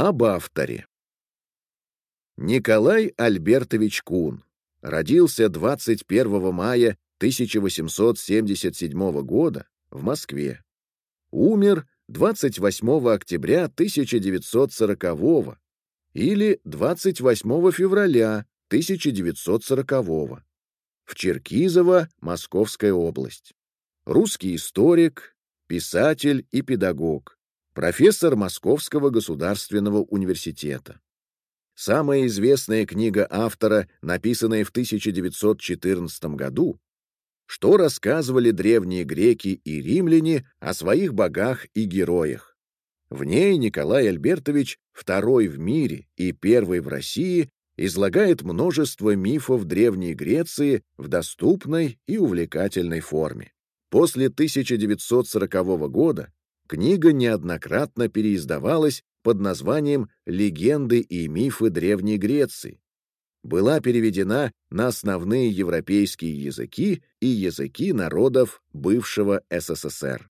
Об авторе. Николай Альбертович Кун родился 21 мая 1877 года в Москве. Умер 28 октября 1940 или 28 февраля 1940 в Черкизово, Московская область. Русский историк, писатель и педагог, профессор Московского государственного университета. Самая известная книга автора, написанная в 1914 году, что рассказывали древние греки и римляне о своих богах и героях. В ней Николай Альбертович, второй в мире и первый в России, излагает множество мифов Древней Греции в доступной и увлекательной форме. После 1940 года книга неоднократно переиздавалась под названием «Легенды и мифы Древней Греции». Была переведена на основные европейские языки и языки народов бывшего СССР.